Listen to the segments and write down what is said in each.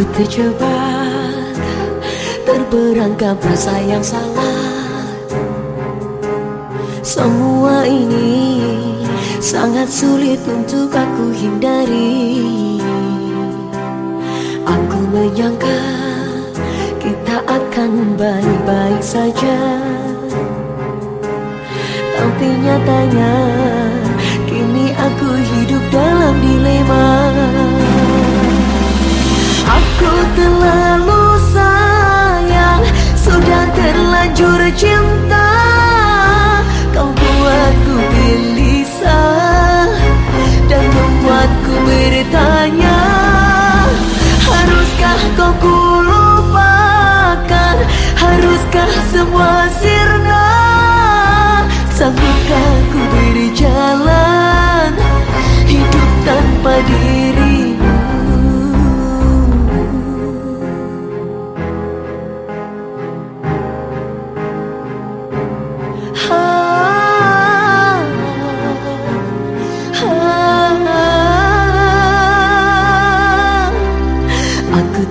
Aku terjebak Terperangkap rasa yang salah. Semua ini Sangat sulit untuk aku hindari. Aku menyangka Kita akan baik-baik saja. Tapi nyatanya terlalu sayang Sudah terlanjur cinta. Kau buatku gelisah Dan membuatku bertanya Haruskah kau kulupakan Haruskah semua sirna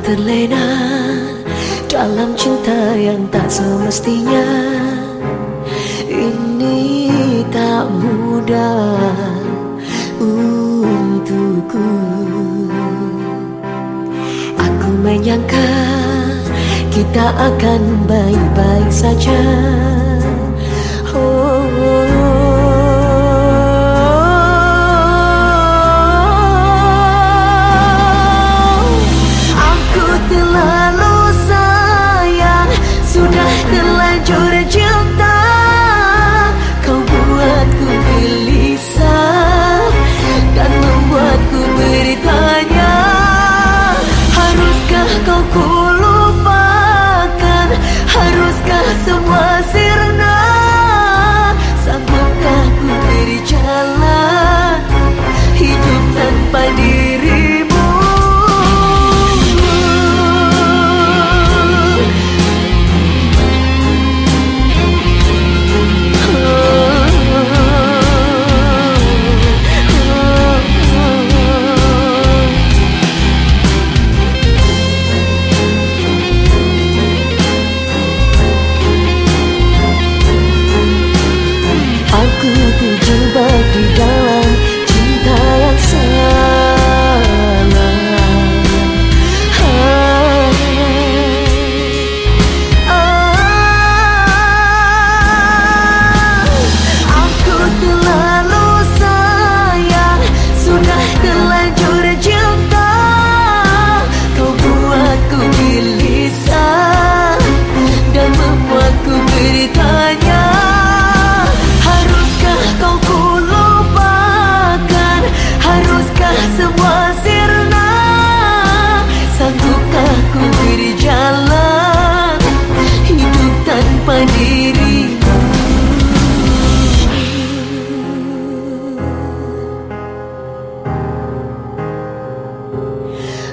terlena dalam cinta yang tak semestinya. Ini tak mudah untukku. Aku menyangka kita akan baik-baik saja Haruskah semua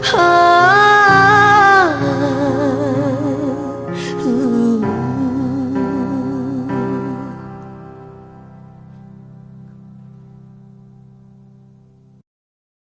Oh.